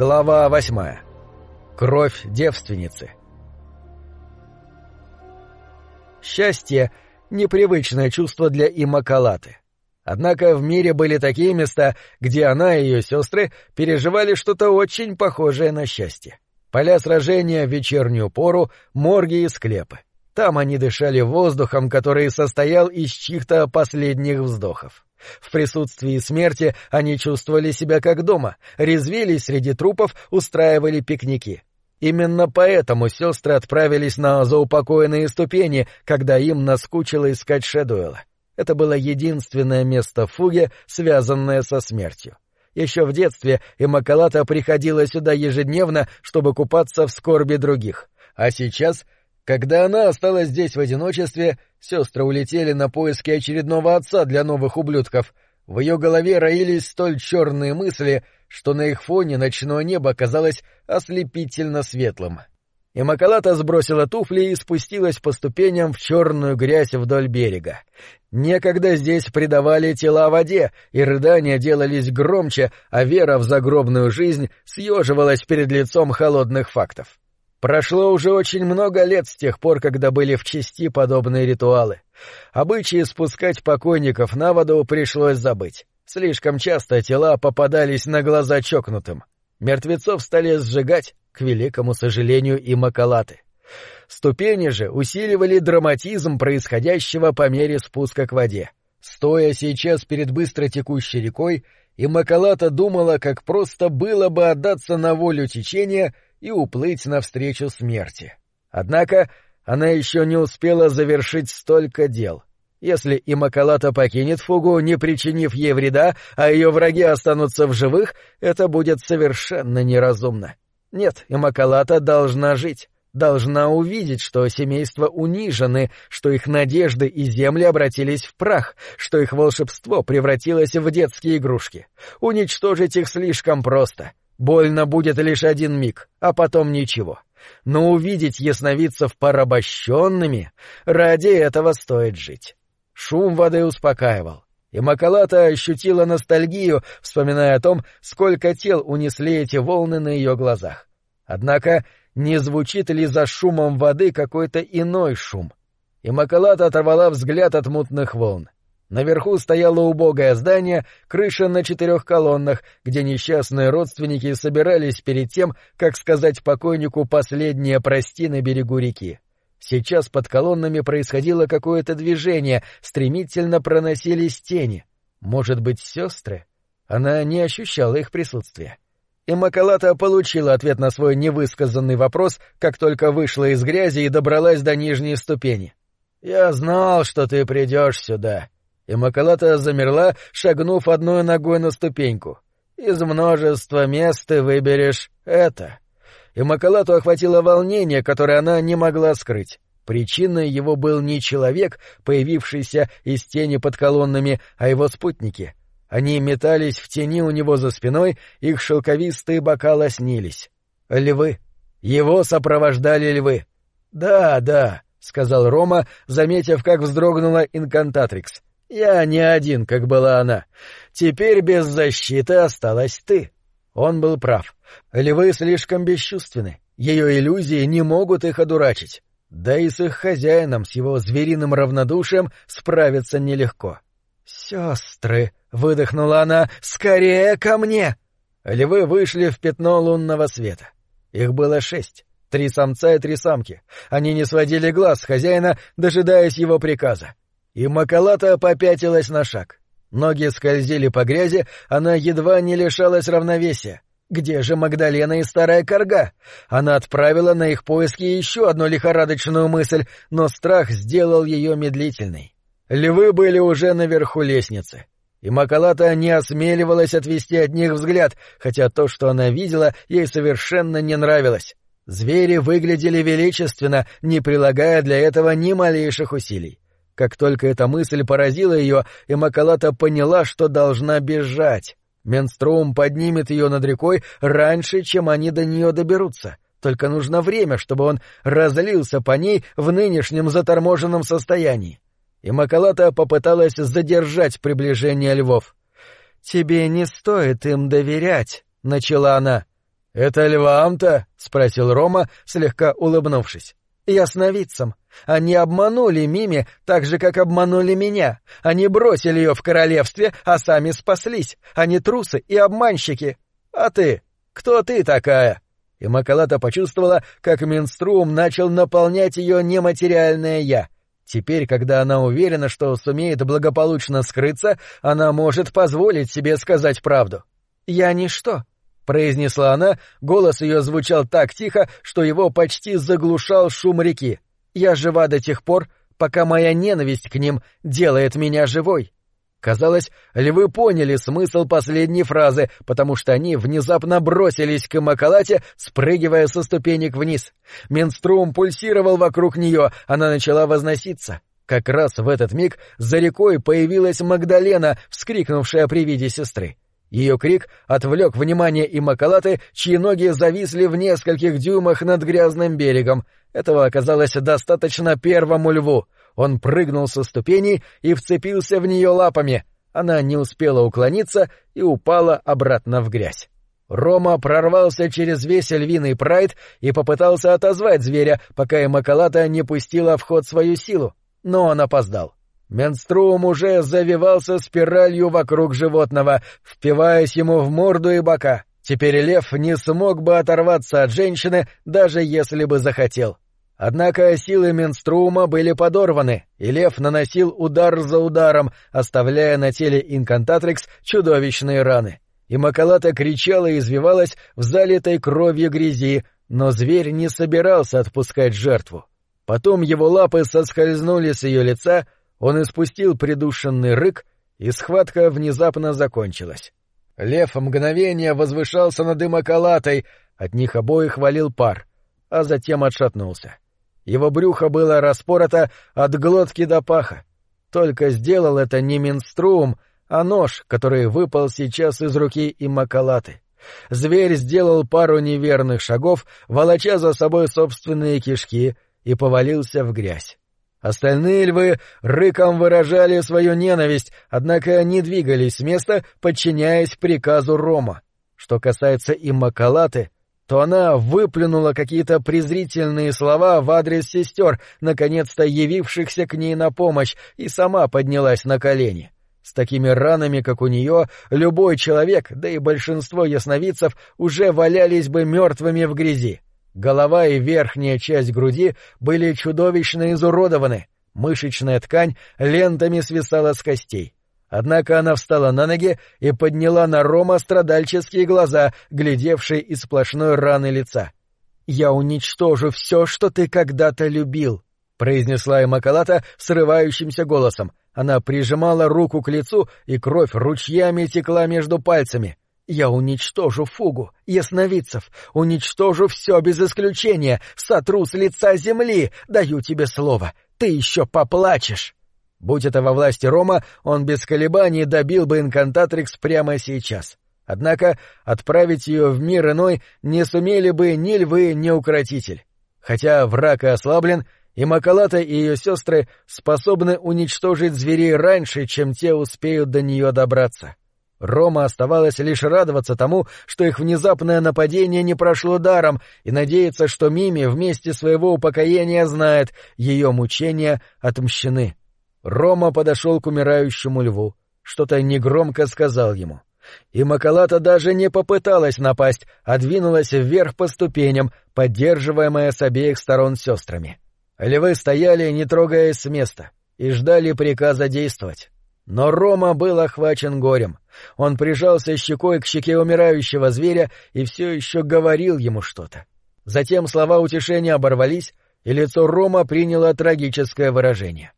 Глава восьмая. Кровь девственницы. Счастье — непривычное чувство для Имакалаты. Однако в мире были такие места, где она и ее сестры переживали что-то очень похожее на счастье. Поля сражения в вечернюю пору, морги и склепы. Там они дышали воздухом, который состоял из чьих-то последних вздохов. В присутствии смерти они чувствовали себя как дома, резвились среди трупов, устраивали пикники. Именно поэтому сестры отправились на заупокоенные ступени, когда им наскучило искать Шедуэла. Это было единственное место в фуге, связанное со смертью. Еще в детстве Имакалата приходила сюда ежедневно, чтобы купаться в скорби других. А сейчас — когда она осталась здесь в одиночестве, сестры улетели на поиски очередного отца для новых ублюдков. В ее голове роились столь черные мысли, что на их фоне ночное небо казалось ослепительно светлым. И Макалата сбросила туфли и спустилась по ступеням в черную грязь вдоль берега. Некогда здесь предавали тела воде, и рыдания делались громче, а вера в загробную жизнь съеживалась перед лицом холодных фактов. Прошло уже очень много лет с тех пор, когда были в чести подобные ритуалы. Обычаи спускать покойников на воду пришлось забыть. Слишком часто тела попадались на глаза чокнутым. Мертвецов стали сжигать, к великому сожалению, и макалаты. Ступени же усиливали драматизм происходящего по мере спуска к воде. Стоя сейчас перед быстро текущей рекой, и Макалата думала, как просто было бы отдаться на волю течения — и уплыть навстречу смерти. Однако она еще не успела завершить столько дел. Если Имакалата покинет фугу, не причинив ей вреда, а ее враги останутся в живых, это будет совершенно неразумно. Нет, Имакалата должна жить, должна увидеть, что семейства унижены, что их надежды и земли обратились в прах, что их волшебство превратилось в детские игрушки. Уничтожить их слишком просто. Больно будет лишь один миг, а потом ничего. Но увидеть ясновидцев порабощенными, ради этого стоит жить. Шум воды успокаивал. И Макалата ощутила ностальгию, вспоминая о том, сколько тел унесли эти волны на ее глазах. Однако не звучит ли за шумом воды какой-то иной шум? И Макалата оторвала взгляд от мутных волн. Наверху стояло убогое здание, крыша на четырех колоннах, где несчастные родственники собирались перед тем, как сказать покойнику последнее «прости» на берегу реки. Сейчас под колоннами происходило какое-то движение, стремительно проносились тени. Может быть, сестры? Она не ощущала их присутствия. И Макалата получила ответ на свой невысказанный вопрос, как только вышла из грязи и добралась до нижней ступени. «Я знал, что ты придешь сюда», и Макалата замерла, шагнув одной ногой на ступеньку. «Из множества мест ты выберешь это». И Макалату охватило волнение, которое она не могла скрыть. Причиной его был не человек, появившийся из тени под колоннами, а его спутники. Они метались в тени у него за спиной, их шелковистые бока лоснились. Львы. Его сопровождали львы. «Да, да», — сказал Рома, заметив, как вздрогнула инкантатрикс. Я не один, как была она. Теперь без защиты осталась ты. Он был прав. Львы слишком бесчувственны. Ее иллюзии не могут их одурачить. Да и с их хозяином, с его звериным равнодушием, справиться нелегко. «Сестры!» — выдохнула она. «Скорее ко мне!» Львы вышли в пятно лунного света. Их было шесть. Три самца и три самки. Они не сводили глаз с хозяина, дожидаясь его приказа. И Макалата попятилась на шаг. Ноги скользили по грязи, она едва не лишалась равновесия. Где же Магдалена и старая корга? Она отправила на их поиски еще одну лихорадочную мысль, но страх сделал ее медлительной. Львы были уже наверху лестницы. И Макалата не осмеливалась отвести от них взгляд, хотя то, что она видела, ей совершенно не нравилось. Звери выглядели величественно, не прилагая для этого ни малейших усилий. Как только эта мысль поразила ее, и Макалата поняла, что должна бежать. Менстроум поднимет ее над рекой раньше, чем они до нее доберутся. Только нужно время, чтобы он разлился по ней в нынешнем заторможенном состоянии. И Макалата попыталась задержать приближение львов. «Тебе не стоит им доверять», — начала она. «Это львам-то?» — спросил Рома, слегка улыбнувшись. «Ясновидцам. Они обманули Мими так же, как обманули меня. Они бросили ее в королевстве, а сами спаслись. Они трусы и обманщики. А ты? Кто ты такая?» И Макалата почувствовала, как Минструм начал наполнять ее нематериальное «я». Теперь, когда она уверена, что сумеет благополучно скрыться, она может позволить себе сказать правду. «Я ничто», — произнесла она, голос ее звучал так тихо, что его почти заглушал шум реки. «Я жива до тех пор, пока моя ненависть к ним делает меня живой». Казалось, львы поняли смысл последней фразы, потому что они внезапно бросились к Макалате, спрыгивая со ступенек вниз. Менструм пульсировал вокруг нее, она начала возноситься. Как раз в этот миг за рекой появилась Магдалена, вскрикнувшая при виде сестры. Ее крик отвлек внимание и Макалаты, чьи ноги зависли в нескольких дюймах над грязным берегом. Этого оказалось достаточно первому льву. Он прыгнул со ступени и вцепился в нее лапами. Она не успела уклониться и упала обратно в грязь. Рома прорвался через весь львиный прайд и попытался отозвать зверя, пока и Макалата не пустила в ход свою силу, но он опоздал. Менструм уже завивался спиралью вокруг животного, впиваясь ему в морду и бока. Теперь лев не смог бы оторваться от женщины, даже если бы захотел. Однако силы Менструма были подорваны, и лев наносил удар за ударом, оставляя на теле инкантатрикс чудовищные раны. И Макалата кричала и извивалась в залитой кровью грязи, но зверь не собирался отпускать жертву. Потом его лапы соскользнули с ее лица — он испустил придушенный рык, и схватка внезапно закончилась. Лев мгновение возвышался над дымоколатой, от них обоих валил пар, а затем отшатнулся. Его брюхо было распорото от глотки до паха. Только сделал это не минструм, а нож, который выпал сейчас из руки Иммакалаты. Зверь сделал пару неверных шагов, волоча за собой собственные кишки, и повалился в грязь. Остальные львы рыком выражали свою ненависть, однако не двигались с места, подчиняясь приказу Рома. Что касается Иммакалаты, то она выплюнула какие-то презрительные слова в адрес сестер, наконец-то явившихся к ней на помощь, и сама поднялась на колени. С такими ранами, как у нее, любой человек, да и большинство ясновидцев, уже валялись бы мертвыми в грязи. Голова и верхняя часть груди были чудовищно изуродованы, мышечная ткань лентами свисала с костей. Однако она встала на ноги и подняла на Рома страдальческие глаза, глядевшие из сплошной раны лица. «Я уничтожу все, что ты когда-то любил», — произнесла Эмакалата срывающимся голосом. Она прижимала руку к лицу, и кровь ручьями текла между пальцами. Я уничтожу фугу, ясновидцев, уничтожу все без исключения, сотру с лица земли, даю тебе слово, ты еще поплачешь. Будь это во власти Рома, он без колебаний добил бы инкантатрикс прямо сейчас. Однако отправить ее в мир иной не сумели бы ни львы, ни укротитель. Хотя враг и ослаблен, и Макалата и ее сестры способны уничтожить зверей раньше, чем те успеют до нее добраться. Рома оставалось лишь радоваться тому, что их внезапное нападение не прошло даром, и надеяться, что Мими вместе своего упокоения знает, ее мучения отмщены. Рома подошел к умирающему льву, что-то негромко сказал ему. И Макалата даже не попыталась напасть, а двинулась вверх по ступеням, поддерживаемая с обеих сторон сестрами. Львы стояли, не трогаясь с места, и ждали приказа действовать. Но Рома был охвачен горем. Он прижался щекой к щеке умирающего зверя и все еще говорил ему что-то. Затем слова утешения оборвались, и лицо Рома приняло трагическое выражение.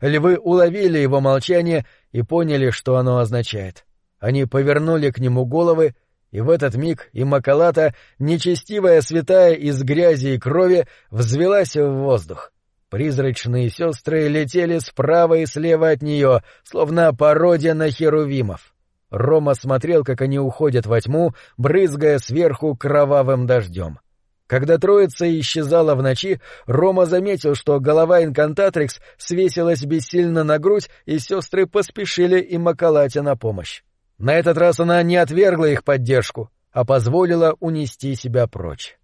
Львы уловили его молчание и поняли, что оно означает. Они повернули к нему головы, и в этот миг и Макалата, нечестивая святая из грязи и крови, взвелась в воздух. Призрачные сестры летели справа и слева от нее, словно пародия на херувимов. Рома смотрел, как они уходят во тьму, брызгая сверху кровавым дождем. Когда троица исчезала в ночи, Рома заметил, что голова инкантатрикс свесилась бессильно на грудь, и сестры поспешили им Макалате на помощь. На этот раз она не отвергла их поддержку. а позволила унести себя прочь.